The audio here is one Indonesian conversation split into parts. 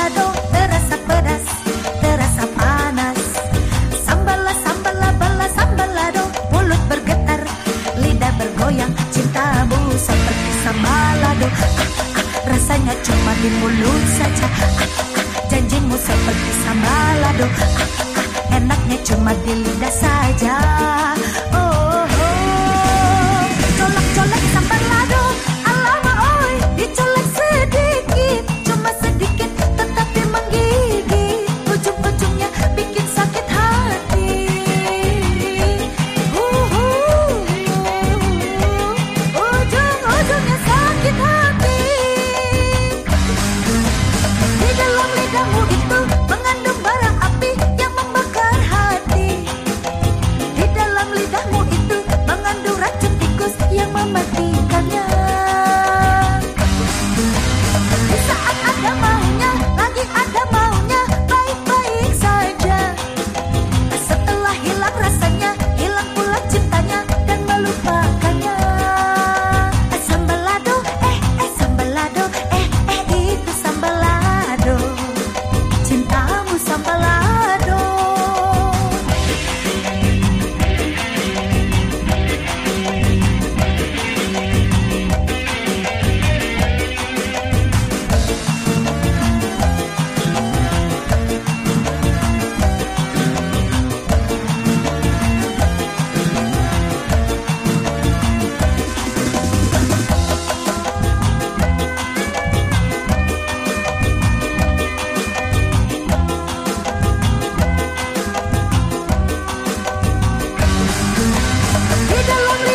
balado terasa pedas, terasa panas. Sambala sambala bala sambalado, mulut bergetar, lidah bergoyang, cintamu seperti sambalado. Ah, rasanya cuma di mulut saja. Janjimu seperti sambalado. Ah, enaknya cuma di lidah saja.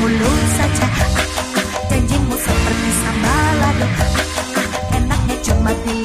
mulut saja. Ah, ah, Janjimu seperti sambalado ah, ah, Enaknya cuma di